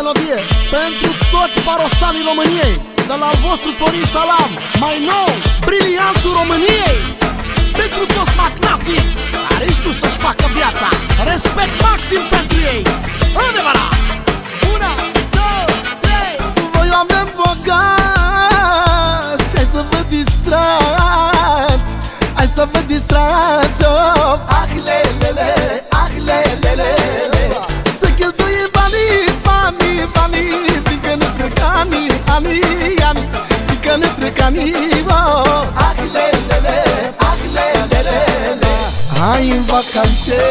melodie Pentru toți parosanii României. De la al vostru Florin Salam Mai nou, briliantul României. Pentru toți magnații Care știu să-și facă viața. Respect maxim pentru ei. Adevărat! Una, două, trei! Voi oameni bogați Hai să vă distrați Hai să vă distrați ne trec anii, oh. Ah, lelele, ah, lelele Hai în vacanțe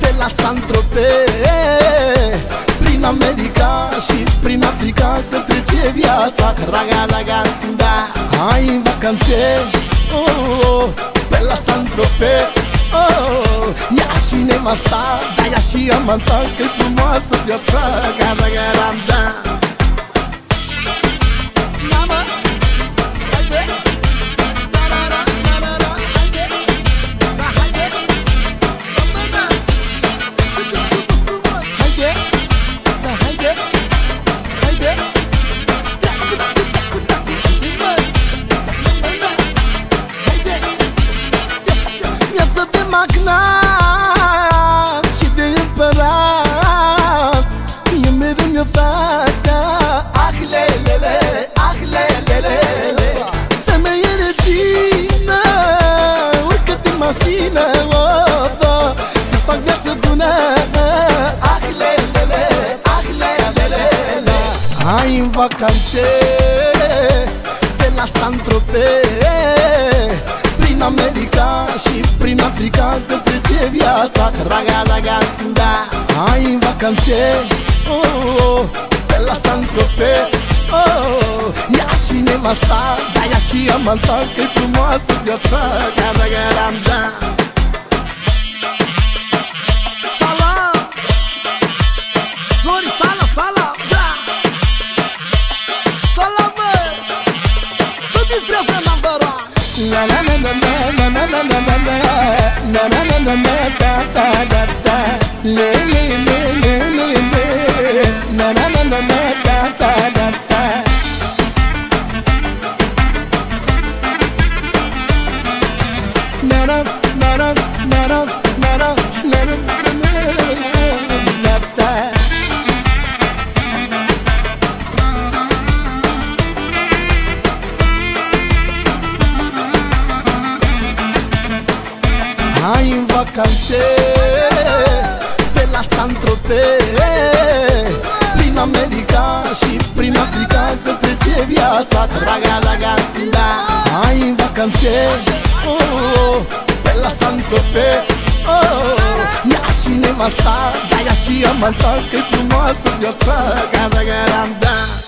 Pe la Saint-Tropez Prin America și prin Africa Că trece viața. Raga, raga, da Hai în vacanțe oh, oh, Pe la Saint-Tropez oh, Ia și nevasta Da, ia și amanta Că-i frumoasă viața. Raga, raga, da vacanțe de la Saint-Tropez Prin America și prin Africa Că trece viața Raga, raga, da. Hai în vacanțe oh, oh, Pe la Saint-Tropez oh, Ia și nevasta Da, ia și amanta Că-i frumoasă viața. Raga, raga, da Salam! Flori, Lily, Lily, Lily, Lily, na na na na na na na Hai în vacanțe Pe la Saint-Tropez. Prin America și prin Africa Că trece viața. Raga, raga, da. Hai în vacanțe oh, oh, Pe la Saint-Tropez. Oh, Ia și nevasta Da, ia și amanta Că-i frumoasă viața. Raga, raga, da